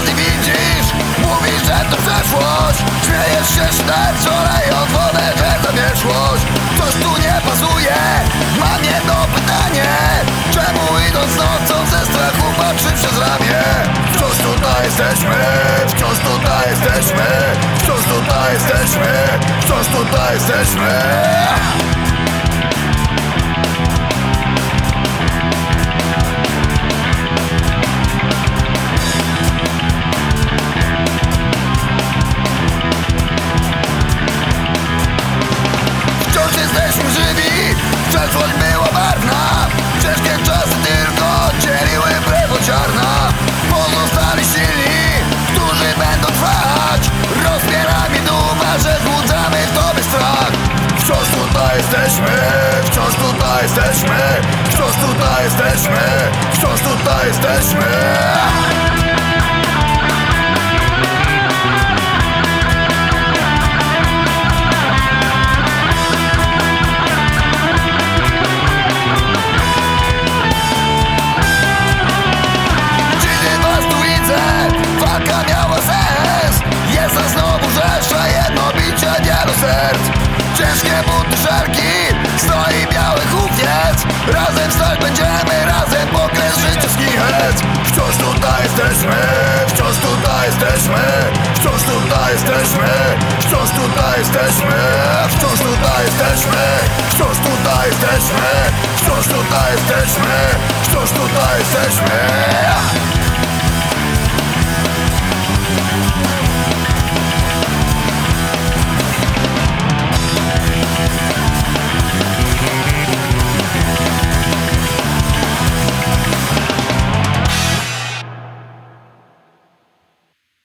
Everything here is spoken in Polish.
okazji widzisz Mówisz, że to przeszłość. Śmiejesz się sznercz, olejąc wodę, że zamieszłość Coś tu nie pasuje Mam jedno pytanie. Czemu idąc nocą ze strachu patrzy przez ramię? Wciąż tutaj jesteśmy Wciąż tutaj jesteśmy Wciąż tutaj jesteśmy Wciąż tutaj jesteśmy jesteśmy. Wciąż tutaj jesteśmy. Wciąż tutaj jesteśmy. Wciąż tutaj jesteśmy Wciąż tutaj jesteśmy, wciąż tutaj jesteśmy Wciąż tutaj jesteśmy, wciąż tutaj jesteśmy Wciąż tutaj jesteśmy, wciąż tutaj jesteśmy Wciąż tutaj jesteśmy, wciąż tutaj jesteśmy